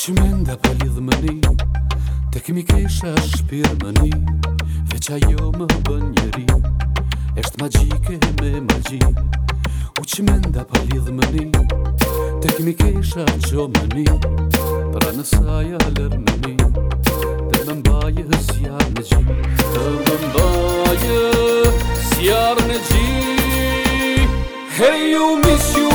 që menda pa po lidhë më një Të kemi kesha shpirë më një Veqa jo më bën njëri Eshtë magjike me magji U që menda pa po lidhë më një Të kemi kesha qo më një Pra në saja lërë më një Dhe më mbaje s'jarë në gji Dhe më mbaje s'jarë në gji Hey you miss you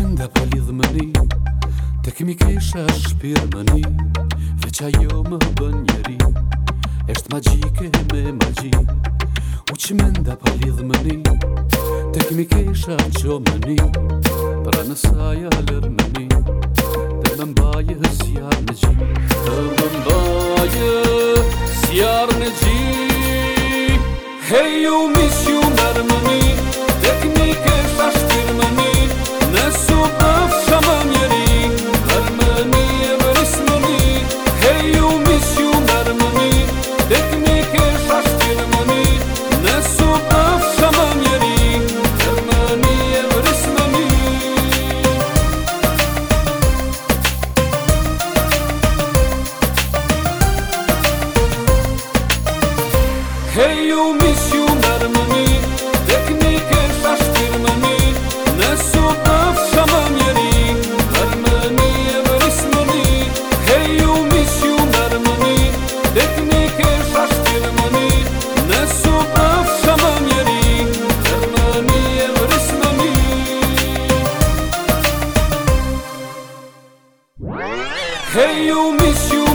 Brenda pa po lidhë më një Të kemi kesha shpirë më një Veqa jo më bën njeri Eshtë magjike me magji U që menda pa po lidhë më një Të kemi kesha qo më një Pra nësa jalër më një Dhe më mbaje zjarë në gjim Dhe më mbaje zjarë në gjim Hej ju mis ju mërë më një Të kemi kesha shpirë You miss you better money, take me can't find money, na so of some money, that money was money, hey you miss you better money, take me can't find money, na so of some hey you miss you